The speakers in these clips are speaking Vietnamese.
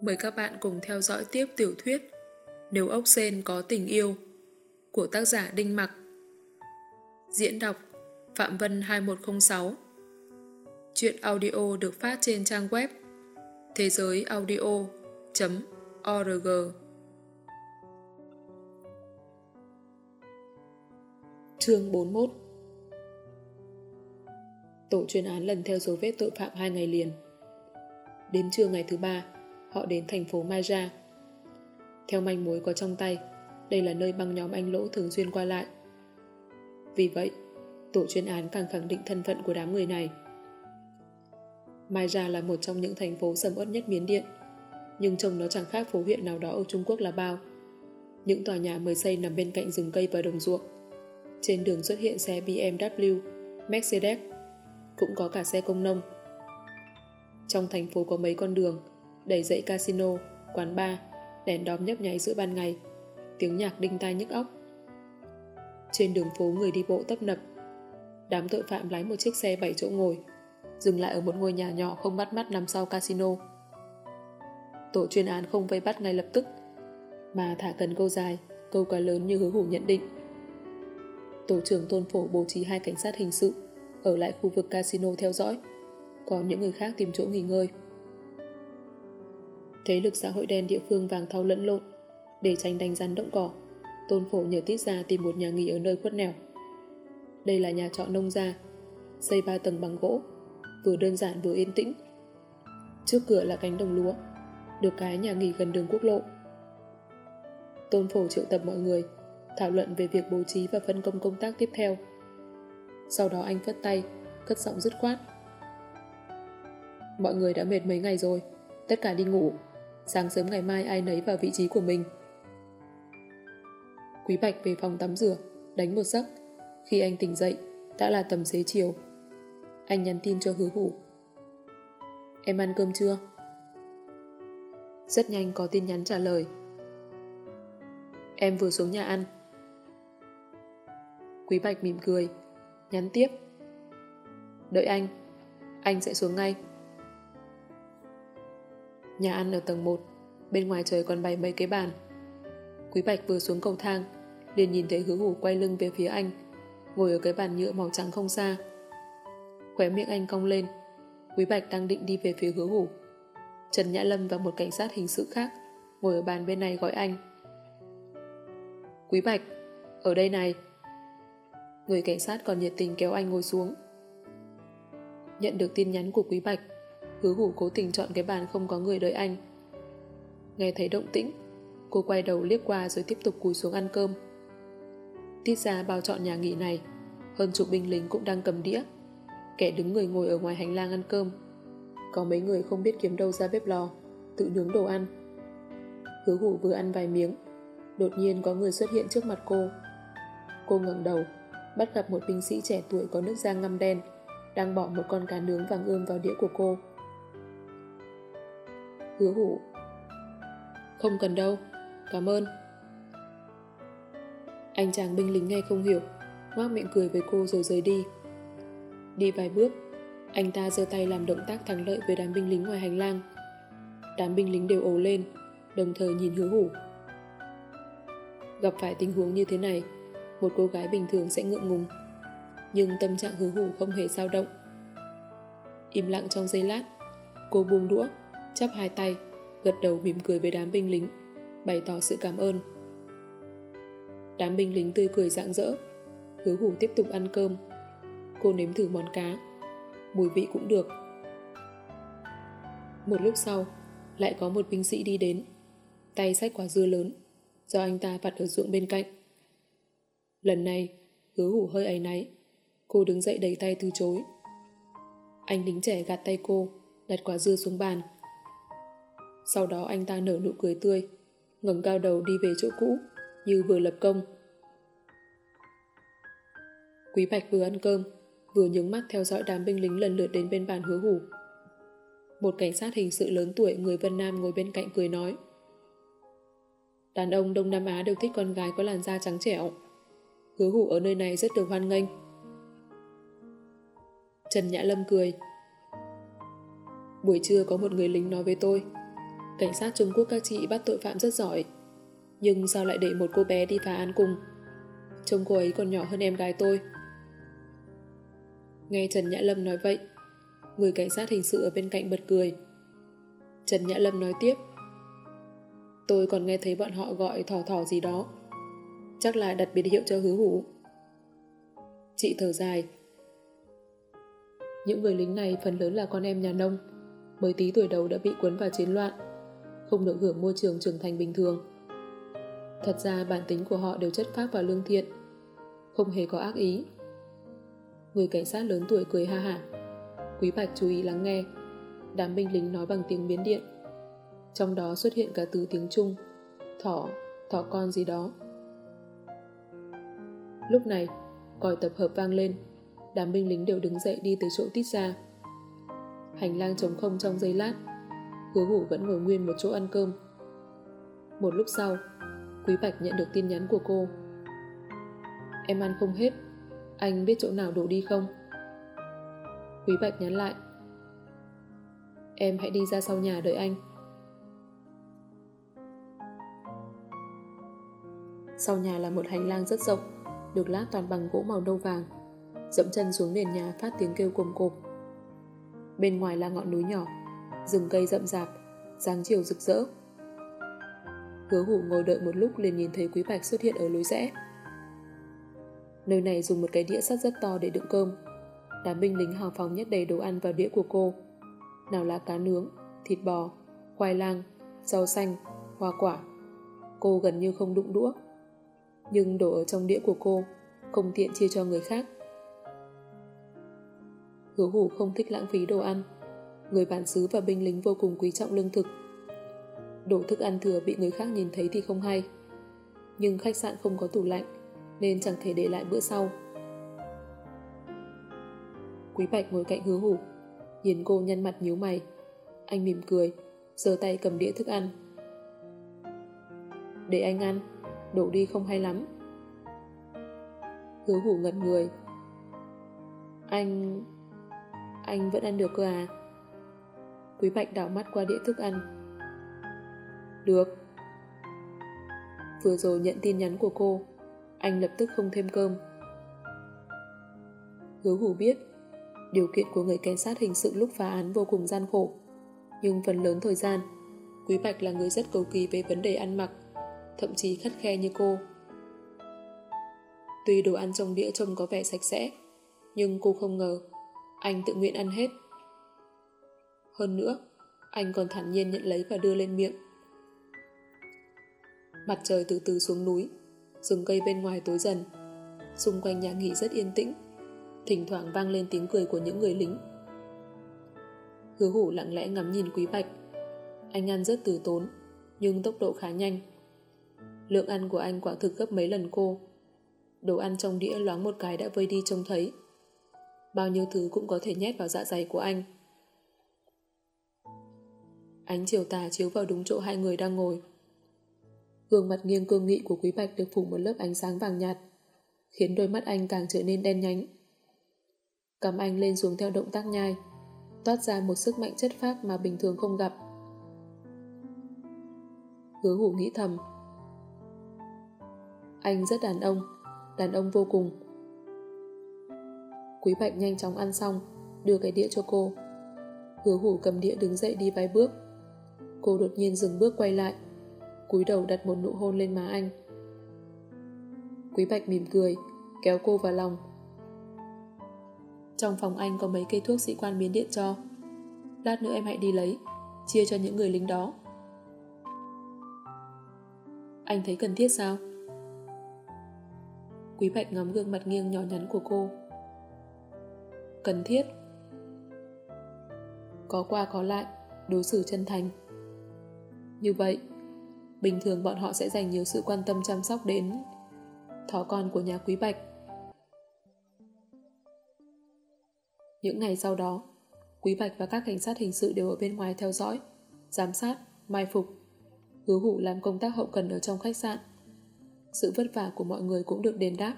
Mời các bạn cùng theo dõi tiếp tiểu thuyết Nếu ốc sen có tình yêu của tác giả Đinh Mặc. Diễn đọc Phạm Vân 2106 Chuyện audio được phát trên trang web thế giới audio.org Chương 41 Tổ chuyên án lần theo dấu vết tội phạm hai ngày liền. Đến trưa ngày thứ ba, họ đến thành phố Maja. Theo manh mối có trong tay, đây là nơi băng nhóm anh Lỗ thường xuyên qua lại. Vì vậy, tổ chuyên án càng khẳng định thân phận của đám người này. Maja là một trong những thành phố sầm uất nhất Miến Điện, nhưng trông nó chẳng khác phố huyện nào đó ở Trung Quốc là bao. Những tòa nhà mới xây nằm bên cạnh rừng cây và đồng ruộng. Trên đường xuất hiện xe BMW, Mercedes, cũng có cả xe công nông. Trong thành phố có mấy con đường, đầy dậy casino, quán bar, đèn đóm nhấp nháy giữa ban ngày, tiếng nhạc đinh tai nhức óc. Trên đường phố người đi bộ tấp nập, đám tội phạm lái một chiếc xe 7 chỗ ngồi, dừng lại ở một ngôi nhà nhỏ không bắt mắt nằm sau casino. Tổ chuyên án không vây bắt ngay lập tức, mà thả cần câu dài, câu cá lớn như hứa hủ nhận định. Tổ trưởng tôn phổ bố trí hai cảnh sát hình sự ở lại khu vực casino theo dõi, còn những người khác tìm chỗ nghỉ ngơi. Thế lực xã hội đen địa phương vàng thau lẫn lộn, để tránh đánh rắn động cỏ, tôn phổ nhờ tít ra tìm một nhà nghỉ ở nơi khuất nẻo. Đây là nhà trọ nông gia, xây ba tầng bằng gỗ, vừa đơn giản vừa yên tĩnh. Trước cửa là cánh đồng lúa, được cái nhà nghỉ gần đường quốc lộ. Tôn phổ triệu tập mọi người, thảo luận về việc bố trí và phân công công tác tiếp theo. Sau đó anh phất tay, cất giọng dứt khoát. Mọi người đã mệt mấy ngày rồi, tất cả đi ngủ. Sáng sớm ngày mai ai nấy vào vị trí của mình. Quý Bạch về phòng tắm rửa, đánh một giấc. Khi anh tỉnh dậy, đã là tầm xế chiều. Anh nhắn tin cho hứa hủ. Em ăn cơm chưa? Rất nhanh có tin nhắn trả lời. Em vừa xuống nhà ăn. Quý Bạch mỉm cười, nhắn tiếp. Đợi anh, anh sẽ xuống ngay. Nhà ăn ở tầng 1, bên ngoài trời còn bày mấy cái bàn. Quý Bạch vừa xuống cầu thang, liền nhìn thấy hứa hủ quay lưng về phía anh, ngồi ở cái bàn nhựa màu trắng không xa. Khóe miệng anh cong lên, Quý Bạch đang định đi về phía hứa hủ. Trần Nhã Lâm và một cảnh sát hình sự khác ngồi ở bàn bên này gọi anh. Quý Bạch, ở đây này. Người cảnh sát còn nhiệt tình kéo anh ngồi xuống. Nhận được tin nhắn của Quý Bạch, hứa hủ cố tình chọn cái bàn không có người đợi anh. Nghe thấy động tĩnh, cô quay đầu liếc qua rồi tiếp tục cúi xuống ăn cơm. Tiết ra bao chọn nhà nghỉ này, hơn chục binh lính cũng đang cầm đĩa. Kẻ đứng người ngồi ở ngoài hành lang ăn cơm. Có mấy người không biết kiếm đâu ra bếp lò, tự nướng đồ ăn. Hứa hủ vừa ăn vài miếng, đột nhiên có người xuất hiện trước mặt cô. Cô ngẩng đầu, bắt gặp một binh sĩ trẻ tuổi có nước da ngăm đen, đang bỏ một con cá nướng vàng ươm vào đĩa của cô. Hứa hủ Không cần đâu, cảm ơn. Anh chàng binh lính nghe không hiểu, ngoác miệng cười với cô rồi rời đi. Đi vài bước, anh ta giơ tay làm động tác thắng lợi với đám binh lính ngoài hành lang. Đám binh lính đều ồ lên, đồng thời nhìn hứa hủ. Gặp phải tình huống như thế này, một cô gái bình thường sẽ ngượng ngùng. Nhưng tâm trạng hứa hủ không hề dao động. Im lặng trong giây lát, cô buông đũa, chắp hai tay, gật đầu mỉm cười với đám binh lính, bày tỏ sự cảm ơn. Đám binh lính tươi cười rạng rỡ, hứa hủ tiếp tục ăn cơm. Cô nếm thử món cá, mùi vị cũng được. Một lúc sau, lại có một binh sĩ đi đến, tay xách quả dưa lớn, do anh ta vặt ở ruộng bên cạnh. Lần này, hứa hủ hơi ấy náy, cô đứng dậy đẩy tay từ chối. Anh lính trẻ gạt tay cô, đặt quả dưa xuống bàn. Sau đó anh ta nở nụ cười tươi, ngẩng cao đầu đi về chỗ cũ, như vừa lập công. Quý Bạch vừa ăn cơm, vừa nhướng mắt theo dõi đám binh lính lần lượt đến bên bàn hứa hủ. Một cảnh sát hình sự lớn tuổi người Vân Nam ngồi bên cạnh cười nói. Đàn ông Đông Nam Á đều thích con gái có làn da trắng trẻo. Hứa hủ ở nơi này rất được hoan nghênh. Trần Nhã Lâm cười. Buổi trưa có một người lính nói với tôi Cảnh sát Trung Quốc các chị bắt tội phạm rất giỏi. Nhưng sao lại để một cô bé đi phá án cùng? Trông cô ấy còn nhỏ hơn em gái tôi. Nghe Trần Nhã Lâm nói vậy, người cảnh sát hình sự ở bên cạnh bật cười. Trần Nhã Lâm nói tiếp. Tôi còn nghe thấy bọn họ gọi thỏ thỏ gì đó. Chắc là đặt biệt hiệu cho hứa hủ. Chị thở dài. Những người lính này phần lớn là con em nhà nông, mới tí tuổi đầu đã bị cuốn vào chiến loạn, không được hưởng môi trường trưởng thành bình thường. Thật ra bản tính của họ đều chất phác và lương thiện, không hề có ác ý. Người cảnh sát lớn tuổi cười ha hả. Quý Bạch chú ý lắng nghe. Đám binh lính nói bằng tiếng biến điện. Trong đó xuất hiện cả từ tiếng Trung, thỏ, thỏ con gì đó. Lúc này, còi tập hợp vang lên. Đám binh lính đều đứng dậy đi từ chỗ tít ra. Hành lang trống không trong giây lát. Hứa hủ vẫn ngồi nguyên một chỗ ăn cơm. Một lúc sau, Quý Bạch nhận được tin nhắn của cô. Em ăn không hết, anh biết chỗ nào đổ đi không? Quý Bạch nhắn lại. Em hãy đi ra sau nhà đợi anh. Sau nhà là một hành lang rất rộng, được lát toàn bằng gỗ màu nâu vàng. Dẫm chân xuống nền nhà phát tiếng kêu cồm cộp. Bên ngoài là ngọn núi nhỏ, rừng cây rậm rạp, dáng chiều rực rỡ. Hứa hủ ngồi đợi một lúc liền nhìn thấy Quý Bạch xuất hiện ở lối rẽ. Nơi này dùng một cái đĩa sắt rất to để đựng cơm. Đám binh lính hào phóng nhét đầy đồ ăn vào đĩa của cô. Nào là cá nướng, thịt bò, khoai lang, rau xanh, hoa quả. Cô gần như không đụng đũa. Nhưng đồ ở trong đĩa của cô không tiện chia cho người khác. Hứa hủ không thích lãng phí đồ ăn. Người bản xứ và binh lính vô cùng quý trọng lương thực. Đổ thức ăn thừa bị người khác nhìn thấy thì không hay. Nhưng khách sạn không có tủ lạnh nên chẳng thể để lại bữa sau. Quý Bạch ngồi cạnh hứa hủ, nhìn cô nhăn mặt nhíu mày. Anh mỉm cười, giơ tay cầm đĩa thức ăn. Để anh ăn, đổ đi không hay lắm. Hứa hủ ngẩn người. Anh... anh vẫn ăn được cơ à? Quý Bạch đảo mắt qua đĩa thức ăn. Được. Vừa rồi nhận tin nhắn của cô, anh lập tức không thêm cơm. Hứa hủ biết, điều kiện của người cảnh sát hình sự lúc phá án vô cùng gian khổ. Nhưng phần lớn thời gian, Quý Bạch là người rất cầu kỳ về vấn đề ăn mặc, thậm chí khắt khe như cô. Tuy đồ ăn trong đĩa trông có vẻ sạch sẽ, nhưng cô không ngờ anh tự nguyện ăn hết. Hơn nữa, anh còn thản nhiên nhận lấy và đưa lên miệng. Mặt trời từ từ xuống núi, rừng cây bên ngoài tối dần. Xung quanh nhà nghỉ rất yên tĩnh, thỉnh thoảng vang lên tiếng cười của những người lính. Hứa hủ lặng lẽ ngắm nhìn Quý Bạch. Anh ăn rất từ tốn, nhưng tốc độ khá nhanh. Lượng ăn của anh quả thực gấp mấy lần cô. Đồ ăn trong đĩa loáng một cái đã vơi đi trông thấy. Bao nhiêu thứ cũng có thể nhét vào dạ dày của anh. Ánh chiều tà chiếu vào đúng chỗ hai người đang ngồi. Gương mặt nghiêng cương nghị của Quý Bạch được phủ một lớp ánh sáng vàng nhạt, khiến đôi mắt anh càng trở nên đen nhánh. Cầm anh lên xuống theo động tác nhai, toát ra một sức mạnh chất phác mà bình thường không gặp. Hứa hủ nghĩ thầm. Anh rất đàn ông, đàn ông vô cùng. Quý Bạch nhanh chóng ăn xong, đưa cái đĩa cho cô. Hứa hủ cầm đĩa đứng dậy đi vài bước. Cô đột nhiên dừng bước quay lại cúi đầu đặt một nụ hôn lên má anh. Quý Bạch mỉm cười, kéo cô vào lòng. Trong phòng anh có mấy cây thuốc sĩ quan biến điện cho. Lát nữa em hãy đi lấy, chia cho những người lính đó. Anh thấy cần thiết sao? Quý Bạch ngắm gương mặt nghiêng nhỏ nhắn của cô. Cần thiết. Có qua có lại, đối xử chân thành. Như vậy, bình thường bọn họ sẽ dành nhiều sự quan tâm chăm sóc đến thỏ con của nhà Quý Bạch. Những ngày sau đó, Quý Bạch và các cảnh sát hình sự đều ở bên ngoài theo dõi, giám sát, mai phục. Hứa hủ làm công tác hậu cần ở trong khách sạn. Sự vất vả của mọi người cũng được đền đáp.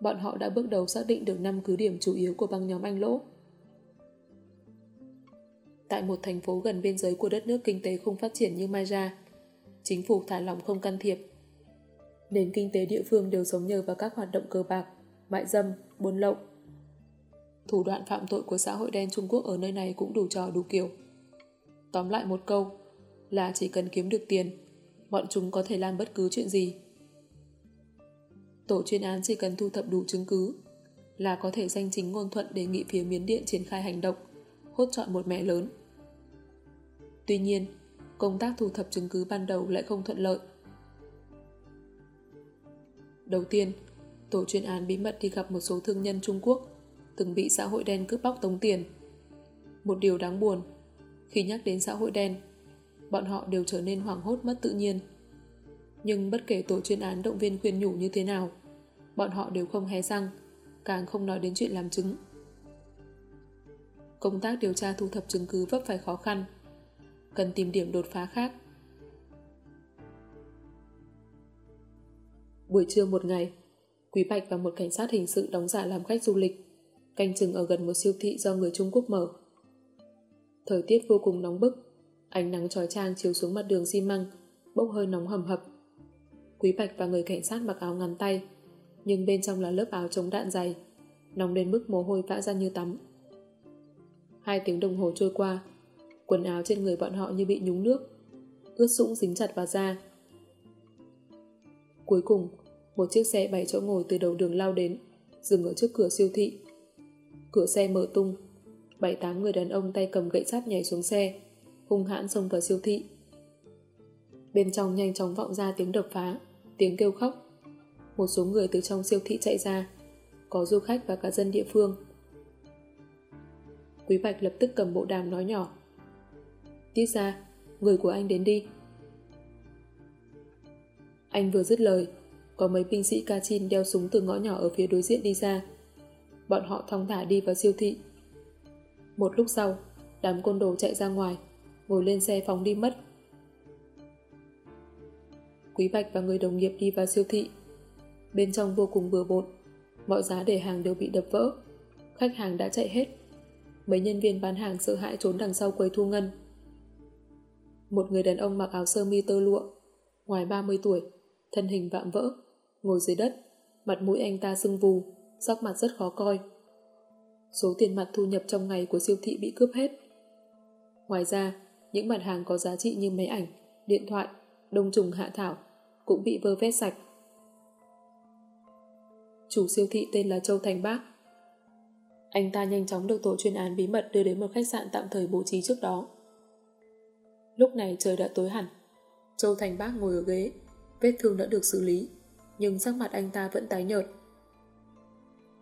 Bọn họ đã bước đầu xác định được 5 cứ điểm chủ yếu của băng nhóm anh lỗ tại một thành phố gần biên giới của đất nước kinh tế không phát triển như Mai Chính phủ thả lỏng không can thiệp. Nền kinh tế địa phương đều sống nhờ vào các hoạt động cờ bạc, mại dâm, buôn lậu. Thủ đoạn phạm tội của xã hội đen Trung Quốc ở nơi này cũng đủ trò đủ kiểu. Tóm lại một câu là chỉ cần kiếm được tiền, bọn chúng có thể làm bất cứ chuyện gì. Tổ chuyên án chỉ cần thu thập đủ chứng cứ là có thể danh chính ngôn thuận đề nghị phía Miến Điện triển khai hành động, hốt chọn một mẹ lớn. Tuy nhiên, công tác thu thập chứng cứ ban đầu lại không thuận lợi. Đầu tiên, tổ chuyên án bí mật đi gặp một số thương nhân Trung Quốc từng bị xã hội đen cướp bóc tống tiền. Một điều đáng buồn, khi nhắc đến xã hội đen, bọn họ đều trở nên hoảng hốt mất tự nhiên. Nhưng bất kể tổ chuyên án động viên khuyên nhủ như thế nào, bọn họ đều không hé răng, càng không nói đến chuyện làm chứng. Công tác điều tra thu thập chứng cứ vấp phải khó khăn, cần tìm điểm đột phá khác. Buổi trưa một ngày, Quý Bạch và một cảnh sát hình sự đóng giả làm khách du lịch, canh chừng ở gần một siêu thị do người Trung Quốc mở. Thời tiết vô cùng nóng bức, ánh nắng trói trang chiếu xuống mặt đường xi măng, bốc hơi nóng hầm hập. Quý Bạch và người cảnh sát mặc áo ngắn tay, nhưng bên trong là lớp áo chống đạn dày, nóng đến mức mồ hôi vã ra như tắm. Hai tiếng đồng hồ trôi qua, quần áo trên người bọn họ như bị nhúng nước, ướt sũng dính chặt vào da. Cuối cùng, một chiếc xe bảy chỗ ngồi từ đầu đường lao đến, dừng ở trước cửa siêu thị. Cửa xe mở tung, bảy tám người đàn ông tay cầm gậy sắt nhảy xuống xe, hung hãn xông vào siêu thị. Bên trong nhanh chóng vọng ra tiếng đập phá, tiếng kêu khóc. Một số người từ trong siêu thị chạy ra, có du khách và cả dân địa phương. Quý Bạch lập tức cầm bộ đàm nói nhỏ. Tiết ra, người của anh đến đi. Anh vừa dứt lời, có mấy binh sĩ Kachin đeo súng từ ngõ nhỏ ở phía đối diện đi ra. Bọn họ thong thả đi vào siêu thị. Một lúc sau, đám côn đồ chạy ra ngoài, ngồi lên xe phóng đi mất. Quý Bạch và người đồng nghiệp đi vào siêu thị. Bên trong vô cùng bừa bộn, mọi giá để hàng đều bị đập vỡ. Khách hàng đã chạy hết. Mấy nhân viên bán hàng sợ hãi trốn đằng sau quầy thu ngân. Một người đàn ông mặc áo sơ mi tơ lụa, ngoài 30 tuổi, thân hình vạm vỡ, ngồi dưới đất, mặt mũi anh ta sưng vù, sắc mặt rất khó coi. Số tiền mặt thu nhập trong ngày của siêu thị bị cướp hết. Ngoài ra, những mặt hàng có giá trị như máy ảnh, điện thoại, đông trùng hạ thảo cũng bị vơ vét sạch. Chủ siêu thị tên là Châu Thành Bác. Anh ta nhanh chóng được tổ chuyên án bí mật đưa đến một khách sạn tạm thời bố trí trước đó. Lúc này trời đã tối hẳn. Châu Thành Bác ngồi ở ghế, vết thương đã được xử lý, nhưng sắc mặt anh ta vẫn tái nhợt.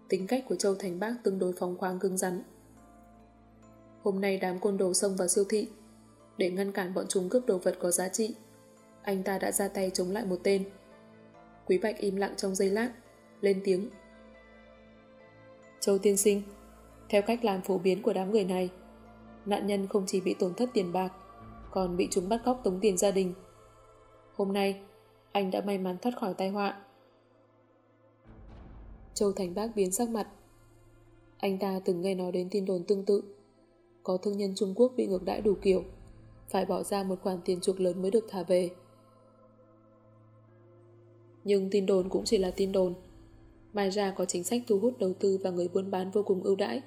Tính cách của Châu Thành Bác tương đối phóng khoáng cứng rắn. Hôm nay đám côn đồ xông vào siêu thị, để ngăn cản bọn chúng cướp đồ vật có giá trị. Anh ta đã ra tay chống lại một tên. Quý Bạch im lặng trong giây lát, lên tiếng. Châu tiên sinh, theo cách làm phổ biến của đám người này, nạn nhân không chỉ bị tổn thất tiền bạc, còn bị chúng bắt cóc tống tiền gia đình. Hôm nay, anh đã may mắn thoát khỏi tai họa. Châu Thành Bác biến sắc mặt. Anh ta từng nghe nói đến tin đồn tương tự. Có thương nhân Trung Quốc bị ngược đãi đủ kiểu, phải bỏ ra một khoản tiền chuộc lớn mới được thả về. Nhưng tin đồn cũng chỉ là tin đồn. Mai ra có chính sách thu hút đầu tư và người buôn bán vô cùng ưu đãi.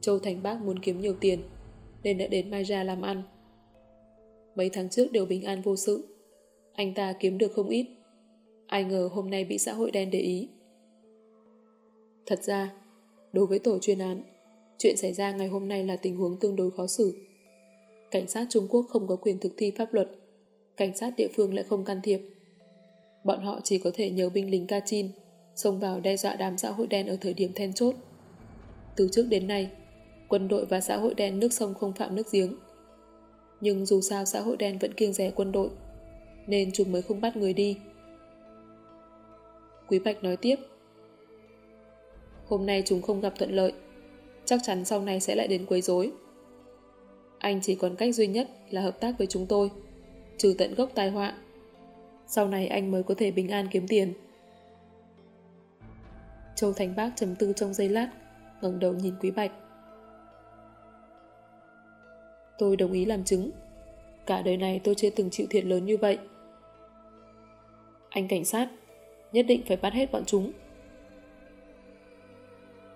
Châu Thành Bác muốn kiếm nhiều tiền, nên đã đến Mai ra làm ăn. Mấy tháng trước đều bình an vô sự. Anh ta kiếm được không ít. Ai ngờ hôm nay bị xã hội đen để ý. Thật ra, đối với tổ chuyên án, chuyện xảy ra ngày hôm nay là tình huống tương đối khó xử. Cảnh sát Trung Quốc không có quyền thực thi pháp luật, cảnh sát địa phương lại không can thiệp. Bọn họ chỉ có thể nhờ binh lính Kachin xông vào đe dọa đám xã hội đen ở thời điểm then chốt. Từ trước đến nay, quân đội và xã hội đen nước sông không phạm nước giếng. Nhưng dù sao xã hội đen vẫn kiêng rẻ quân đội, nên chúng mới không bắt người đi. Quý Bạch nói tiếp, Hôm nay chúng không gặp thuận lợi, chắc chắn sau này sẽ lại đến quấy rối. Anh chỉ còn cách duy nhất là hợp tác với chúng tôi, trừ tận gốc tai họa. Sau này anh mới có thể bình an kiếm tiền. Châu Thành Bác trầm tư trong giây lát, ngẩng đầu nhìn Quý Bạch. Tôi đồng ý làm chứng. Cả đời này tôi chưa từng chịu thiệt lớn như vậy. Anh cảnh sát, nhất định phải bắt hết bọn chúng.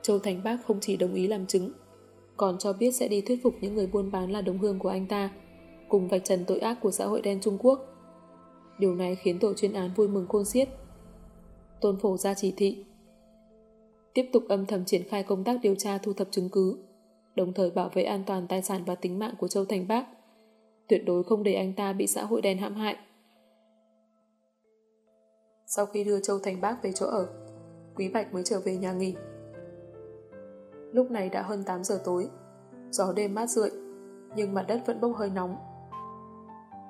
Châu Thành Bác không chỉ đồng ý làm chứng, còn cho biết sẽ đi thuyết phục những người buôn bán là đồng hương của anh ta, cùng vạch trần tội ác của xã hội đen Trung Quốc. Điều này khiến tổ chuyên án vui mừng khôn xiết. Tôn Phổ ra chỉ thị. Tiếp tục âm thầm triển khai công tác điều tra thu thập chứng cứ, đồng thời bảo vệ an toàn tài sản và tính mạng của Châu Thành Bác. Tuyệt đối không để anh ta bị xã hội đen hãm hại. Sau khi đưa Châu Thành Bác về chỗ ở, Quý Bạch mới trở về nhà nghỉ. Lúc này đã hơn 8 giờ tối, gió đêm mát rượi, nhưng mặt đất vẫn bốc hơi nóng.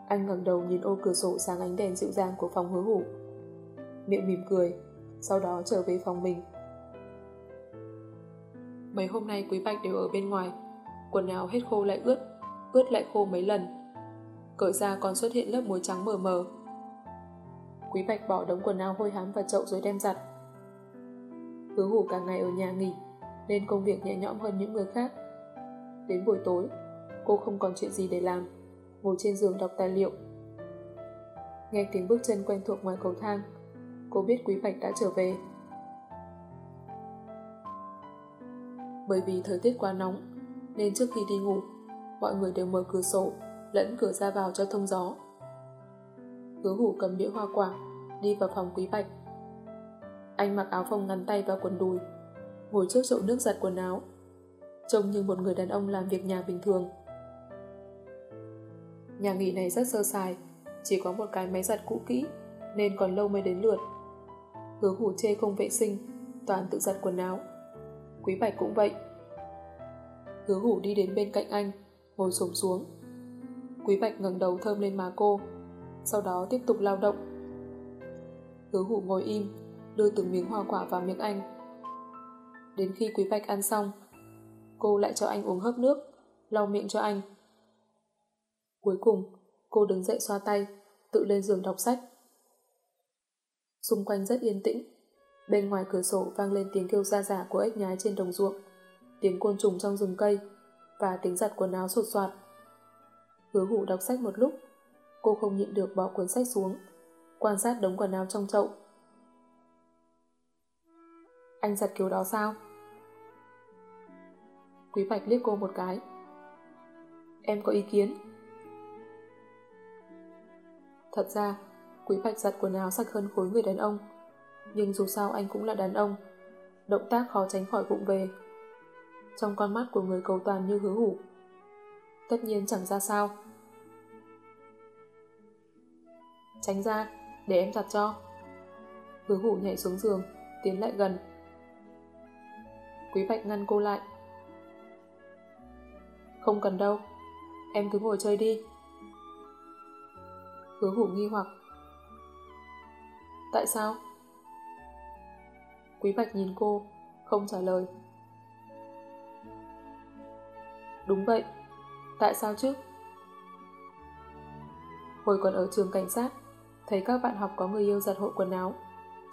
Anh ngẩng đầu nhìn ô cửa sổ sáng ánh đèn dịu dàng của phòng hứa hủ. Miệng mỉm cười, sau đó trở về phòng mình. Mấy hôm nay Quý Bạch đều ở bên ngoài, quần áo hết khô lại ướt, ướt lại khô mấy lần. Cởi ra còn xuất hiện lớp muối trắng mờ mờ. Quý Bạch bỏ đống quần áo hôi hám vào chậu rồi đem giặt. Hứa hủ cả ngày ở nhà nghỉ, nên công việc nhẹ nhõm hơn những người khác. Đến buổi tối, cô không còn chuyện gì để làm, ngồi trên giường đọc tài liệu. Nghe tiếng bước chân quen thuộc ngoài cầu thang, cô biết Quý Bạch đã trở về. Bởi vì thời tiết quá nóng, nên trước khi đi ngủ, mọi người đều mở cửa sổ, lẫn cửa ra vào cho thông gió. Hứa hủ cầm đĩa hoa quả, đi vào phòng Quý Bạch. Anh mặc áo phông ngắn tay và quần đùi, ngồi trước chậu nước giặt quần áo, trông như một người đàn ông làm việc nhà bình thường. Nhà nghỉ này rất sơ sài, chỉ có một cái máy giặt cũ kỹ, nên còn lâu mới đến lượt. Hứa hủ chê không vệ sinh, toàn tự giặt quần áo. Quý Bạch cũng vậy. Hứa hủ đi đến bên cạnh anh, ngồi xổm xuống. Quý Bạch ngẩng đầu thơm lên má cô, sau đó tiếp tục lao động. Hứa hủ ngồi im, đưa từng miếng hoa quả vào miệng anh. Đến khi Quý Bạch ăn xong, cô lại cho anh uống hớp nước, lau miệng cho anh. Cuối cùng, cô đứng dậy xoa tay, tự lên giường đọc sách. Xung quanh rất yên tĩnh. Bên ngoài cửa sổ vang lên tiếng kêu ra giả của ếch nhái trên đồng ruộng, tiếng côn trùng trong rừng cây và tiếng giặt quần áo sột soạt. Hứa hủ đọc sách một lúc, cô không nhịn được bỏ cuốn sách xuống, quan sát đống quần áo trong chậu. Anh giặt kiểu đó sao? Quý Bạch liếc cô một cái. Em có ý kiến? Thật ra, Quý Bạch giặt quần áo sạch hơn khối người đàn ông. Nhưng dù sao anh cũng là đàn ông. Động tác khó tránh khỏi vụng về. Trong con mắt của người cầu toàn như hứa hủ. Tất nhiên chẳng ra sao. Tránh ra, để em giặt cho. Hứa hủ nhảy xuống giường, tiến lại gần. Quý Bạch ngăn cô lại. Không cần đâu, em cứ ngồi chơi đi. Hứa hủ nghi hoặc. Tại sao? Quý Bạch nhìn cô, không trả lời. Đúng vậy, tại sao chứ? Hồi còn ở trường cảnh sát, thấy các bạn học có người yêu giặt hộ quần áo,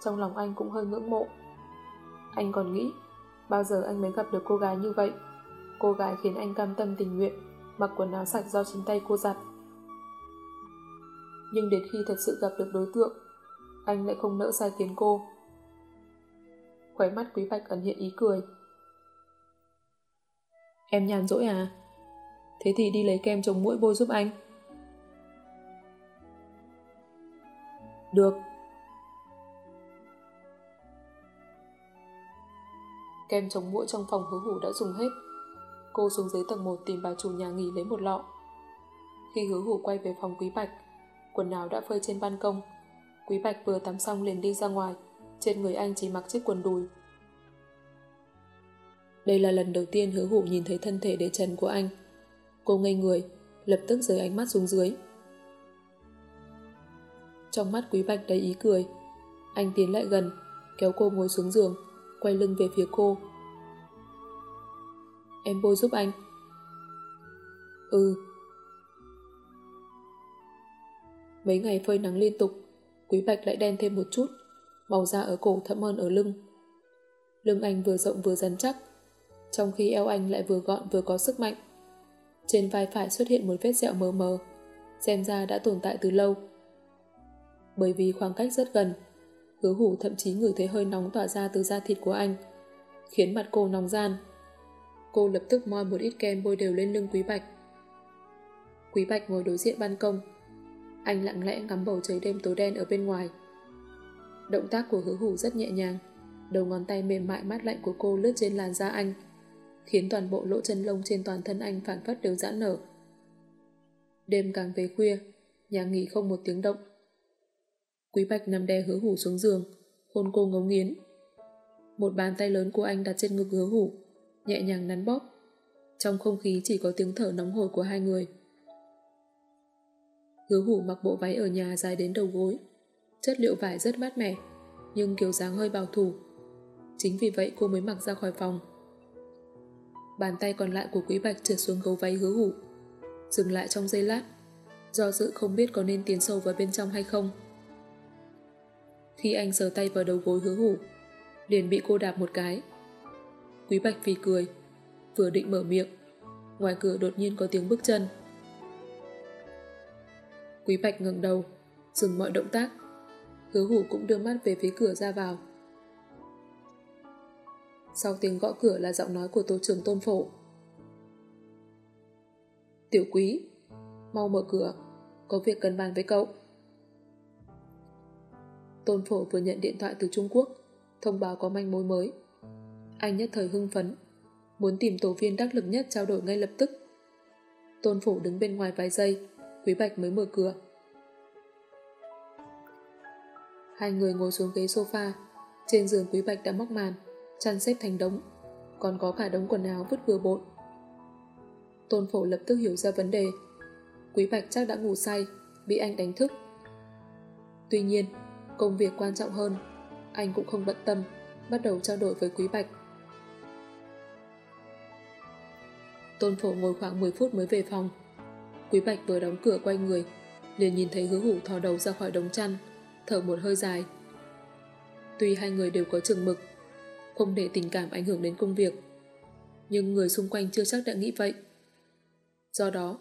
trong lòng anh cũng hơi ngưỡng mộ. Anh còn nghĩ, bao giờ anh mới gặp được cô gái như vậy? Cô gái khiến anh cam tâm tình nguyện, mặc quần áo sạch do chính tay cô giặt nhưng đến khi thật sự gặp được đối tượng, anh lại không nỡ sai kiến cô. Khóe mắt Quý Bạch ẩn hiện ý cười. Em nhàn rỗi à? Thế thì đi lấy kem chống mũi bôi giúp anh. Được. Kem chống mũi trong phòng hứa hủ đã dùng hết. Cô xuống dưới tầng 1 tìm bà chủ nhà nghỉ lấy một lọ. Khi hứa hủ quay về phòng Quý Bạch, quần áo đã phơi trên ban công. Quý Bạch vừa tắm xong liền đi ra ngoài, trên người anh chỉ mặc chiếc quần đùi. Đây là lần đầu tiên hứa hủ nhìn thấy thân thể để trần của anh. Cô ngây người, lập tức rời ánh mắt xuống dưới. Trong mắt Quý Bạch đầy ý cười, anh tiến lại gần, kéo cô ngồi xuống giường, quay lưng về phía cô. Em bôi giúp anh. Ừ, Mấy ngày phơi nắng liên tục, Quý Bạch lại đen thêm một chút, màu da ở cổ thẫm hơn ở lưng. Lưng anh vừa rộng vừa rắn chắc, trong khi eo anh lại vừa gọn vừa có sức mạnh. Trên vai phải xuất hiện một vết sẹo mờ mờ, xem ra đã tồn tại từ lâu. Bởi vì khoảng cách rất gần, hứa hủ thậm chí ngửi thấy hơi nóng tỏa ra từ da thịt của anh, khiến mặt cô nóng gian. Cô lập tức moi một ít kem bôi đều lên lưng Quý Bạch. Quý Bạch ngồi đối diện ban công. Anh lặng lẽ ngắm bầu trời đêm tối đen ở bên ngoài. Động tác của hứa hủ rất nhẹ nhàng. Đầu ngón tay mềm mại mát lạnh của cô lướt trên làn da anh, khiến toàn bộ lỗ chân lông trên toàn thân anh phản phất đều giãn nở. Đêm càng về khuya, nhà nghỉ không một tiếng động. Quý Bạch nằm đè hứa hủ xuống giường, hôn cô ngấu nghiến. Một bàn tay lớn của anh đặt trên ngực hứa hủ, nhẹ nhàng nắn bóp. Trong không khí chỉ có tiếng thở nóng hổi của hai người. Hứa hủ mặc bộ váy ở nhà dài đến đầu gối. Chất liệu vải rất mát mẻ, nhưng kiểu dáng hơi bảo thủ. Chính vì vậy cô mới mặc ra khỏi phòng. Bàn tay còn lại của Quý Bạch trượt xuống gấu váy hứa hủ. Dừng lại trong giây lát, do dự không biết có nên tiến sâu vào bên trong hay không. Khi anh sờ tay vào đầu gối hứa hủ, liền bị cô đạp một cái. Quý Bạch vì cười, vừa định mở miệng, ngoài cửa đột nhiên có tiếng bước chân. Quý Bạch ngẩng đầu, dừng mọi động tác. Hứa hủ cũng đưa mắt về phía cửa ra vào. Sau tiếng gõ cửa là giọng nói của tổ trưởng tôn phổ. Tiểu quý, mau mở cửa, có việc cần bàn với cậu. Tôn phổ vừa nhận điện thoại từ Trung Quốc, thông báo có manh mối mới. Anh nhất thời hưng phấn, muốn tìm tổ viên đắc lực nhất trao đổi ngay lập tức. Tôn phổ đứng bên ngoài vài giây, Quý Bạch mới mở cửa. Hai người ngồi xuống ghế sofa, trên giường Quý Bạch đã móc màn, chăn xếp thành đống, còn có cả đống quần áo vứt vừa bộn. Tôn phổ lập tức hiểu ra vấn đề. Quý Bạch chắc đã ngủ say, bị anh đánh thức. Tuy nhiên, công việc quan trọng hơn, anh cũng không bận tâm, bắt đầu trao đổi với Quý Bạch. Tôn phổ ngồi khoảng 10 phút mới về phòng. Quý Bạch vừa đóng cửa quay người, liền nhìn thấy hứa hủ thò đầu ra khỏi đống chăn, thở một hơi dài. Tuy hai người đều có chừng mực, không để tình cảm ảnh hưởng đến công việc, nhưng người xung quanh chưa chắc đã nghĩ vậy. Do đó,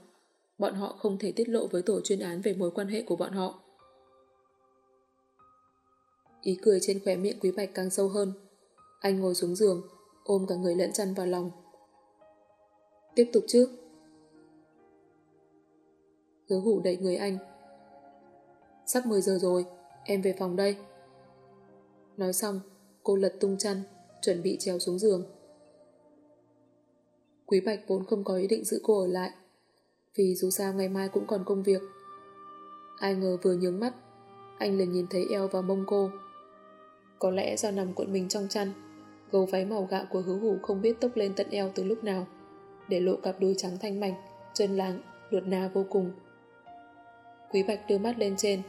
bọn họ không thể tiết lộ với tổ chuyên án về mối quan hệ của bọn họ. Ý cười trên khóe miệng Quý Bạch càng sâu hơn. Anh ngồi xuống giường, ôm cả người lẫn chăn vào lòng. Tiếp tục chứ. Hứa hủ đẩy người anh. Sắp 10 giờ rồi, em về phòng đây. Nói xong, cô lật tung chăn, chuẩn bị trèo xuống giường. Quý Bạch vốn không có ý định giữ cô ở lại, vì dù sao ngày mai cũng còn công việc. Ai ngờ vừa nhướng mắt, anh liền nhìn thấy eo và mông cô. Có lẽ do nằm cuộn mình trong chăn, gấu váy màu gạo của hứa hủ không biết tốc lên tận eo từ lúc nào, để lộ cặp đuôi trắng thanh mảnh, chân láng, luột na vô cùng. Quý Bạch đưa mắt lên trên,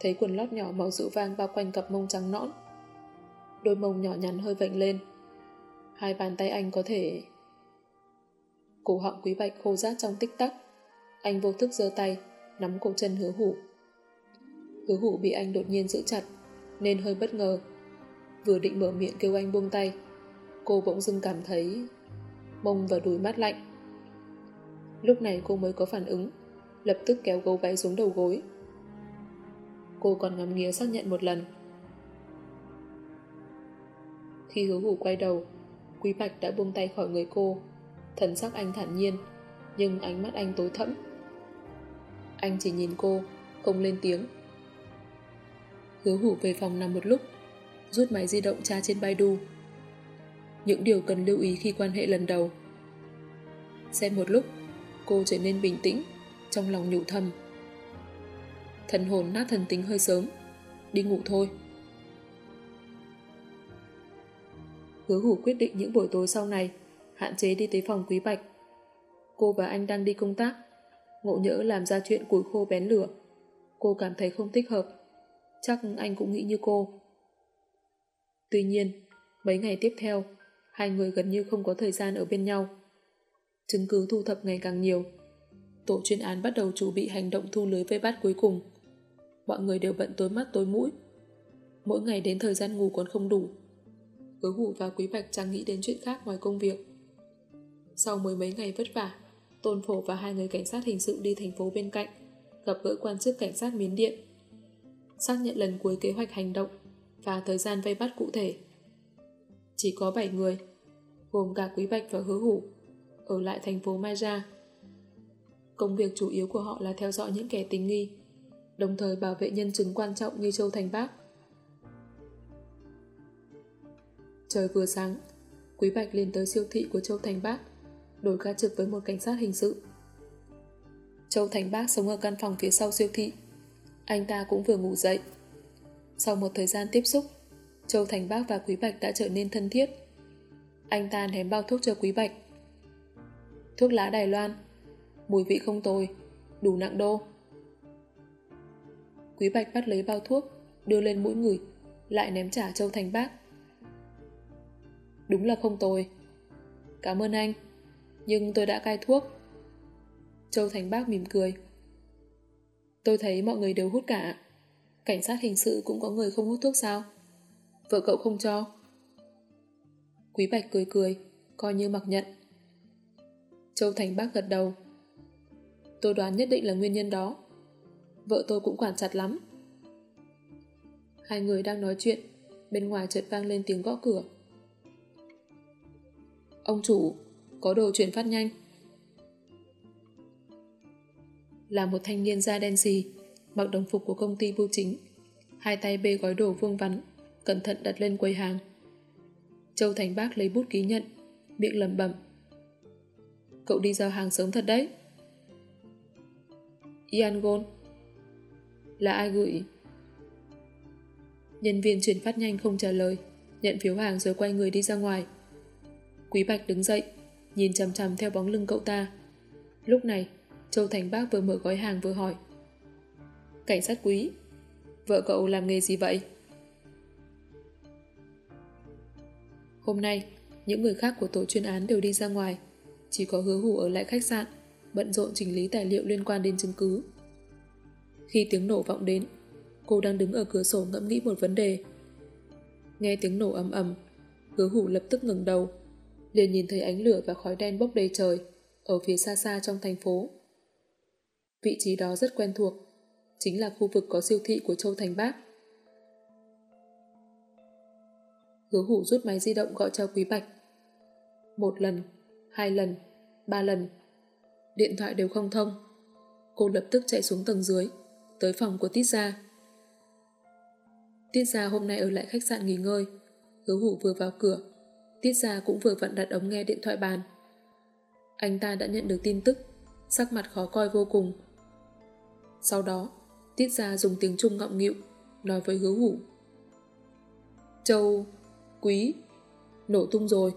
thấy quần lót nhỏ màu rượu vang bao quanh cặp mông trắng nõn. Đôi mông nhỏ nhắn hơi vệnh lên. Hai bàn tay anh có thể... Cổ họng Quý Bạch khô rát trong tích tắc. Anh vô thức giơ tay, nắm cổ chân hứa hủ. Hứa hủ bị anh đột nhiên giữ chặt, nên hơi bất ngờ. Vừa định mở miệng kêu anh buông tay, cô bỗng dưng cảm thấy mông và đùi mát lạnh. Lúc này cô mới có phản ứng, lập tức kéo gấu váy xuống đầu gối. Cô còn ngắm nghía xác nhận một lần. Khi hứa hủ quay đầu, Quý Bạch đã buông tay khỏi người cô. Thần sắc anh thản nhiên, nhưng ánh mắt anh tối thẫm. Anh chỉ nhìn cô, không lên tiếng. Hứa hủ về phòng nằm một lúc, rút máy di động tra trên Baidu. Những điều cần lưu ý khi quan hệ lần đầu. Xem một lúc, cô trở nên bình tĩnh, trong lòng nhủ thầm. Thần hồn nát thần tính hơi sớm, đi ngủ thôi. Hứa hủ quyết định những buổi tối sau này hạn chế đi tới phòng quý bạch. Cô và anh đang đi công tác, ngộ nhỡ làm ra chuyện củi khô bén lửa. Cô cảm thấy không thích hợp. Chắc anh cũng nghĩ như cô. Tuy nhiên, mấy ngày tiếp theo, hai người gần như không có thời gian ở bên nhau. Chứng cứ thu thập ngày càng nhiều. Tổ chuyên án bắt đầu chuẩn bị hành động thu lưới vây bắt cuối cùng. Mọi người đều bận tối mắt tối mũi. Mỗi ngày đến thời gian ngủ còn không đủ. Hứa hủ và Quý Bạch chẳng nghĩ đến chuyện khác ngoài công việc. Sau mười mấy ngày vất vả, Tôn Phổ và hai người cảnh sát hình sự đi thành phố bên cạnh, gặp gỡ quan chức cảnh sát Miến Điện. Xác nhận lần cuối kế hoạch hành động và thời gian vây bắt cụ thể. Chỉ có 7 người, gồm cả Quý Bạch và Hứa Hủ, ở lại thành phố Mai Gia. Công việc chủ yếu của họ là theo dõi những kẻ tình nghi, đồng thời bảo vệ nhân chứng quan trọng như Châu Thành Bác. Trời vừa sáng, Quý Bạch lên tới siêu thị của Châu Thành Bác, đổi ca trực với một cảnh sát hình sự. Châu Thành Bác sống ở căn phòng phía sau siêu thị. Anh ta cũng vừa ngủ dậy. Sau một thời gian tiếp xúc, Châu Thành Bác và Quý Bạch đã trở nên thân thiết. Anh ta ném bao thuốc cho Quý Bạch. Thuốc lá Đài Loan, mùi vị không tồi, đủ nặng đô. Quý Bạch bắt lấy bao thuốc, đưa lên mũi người, lại ném trả Châu Thành Bác. Đúng là không tồi. Cảm ơn anh, nhưng tôi đã cai thuốc. Châu Thành Bác mỉm cười. Tôi thấy mọi người đều hút cả. Cảnh sát hình sự cũng có người không hút thuốc sao? Vợ cậu không cho. Quý Bạch cười cười, coi như mặc nhận. Châu Thành Bác gật đầu. Tôi đoán nhất định là nguyên nhân đó. Vợ tôi cũng quản chặt lắm. Hai người đang nói chuyện, bên ngoài chợt vang lên tiếng gõ cửa. Ông chủ, có đồ chuyển phát nhanh. Là một thanh niên da đen xì, mặc đồng phục của công ty bưu chính. Hai tay bê gói đồ vuông vắn, cẩn thận đặt lên quầy hàng. Châu Thành Bác lấy bút ký nhận, miệng lầm bẩm. Cậu đi giao hàng sớm thật đấy. Ian Gold là ai gửi? Nhân viên chuyển phát nhanh không trả lời, nhận phiếu hàng rồi quay người đi ra ngoài. Quý Bạch đứng dậy, nhìn chằm chằm theo bóng lưng cậu ta. Lúc này, Châu Thành Bác vừa mở gói hàng vừa hỏi. Cảnh sát quý, vợ cậu làm nghề gì vậy? Hôm nay, những người khác của tổ chuyên án đều đi ra ngoài. Chỉ có hứa hủ ở lại khách sạn, bận rộn chỉnh lý tài liệu liên quan đến chứng cứ. Khi tiếng nổ vọng đến, cô đang đứng ở cửa sổ ngẫm nghĩ một vấn đề. Nghe tiếng nổ ầm ầm, hứa hủ lập tức ngừng đầu, liền nhìn thấy ánh lửa và khói đen bốc đầy trời ở phía xa xa trong thành phố. Vị trí đó rất quen thuộc, chính là khu vực có siêu thị của Châu Thành Bác. Hứa hủ rút máy di động gọi cho Quý Bạch. Một lần, hai lần, ba lần. Điện thoại đều không thông. Cô lập tức chạy xuống tầng dưới, tới phòng của Tiết Gia. Tiết Gia hôm nay ở lại khách sạn nghỉ ngơi. Hứa hủ vừa vào cửa, Tiết Gia cũng vừa vặn đặt ống nghe điện thoại bàn. Anh ta đã nhận được tin tức, sắc mặt khó coi vô cùng. Sau đó, Tiết Gia dùng tiếng Trung ngọng nghịu, nói với hứa hủ. Châu, quý, nổ tung rồi.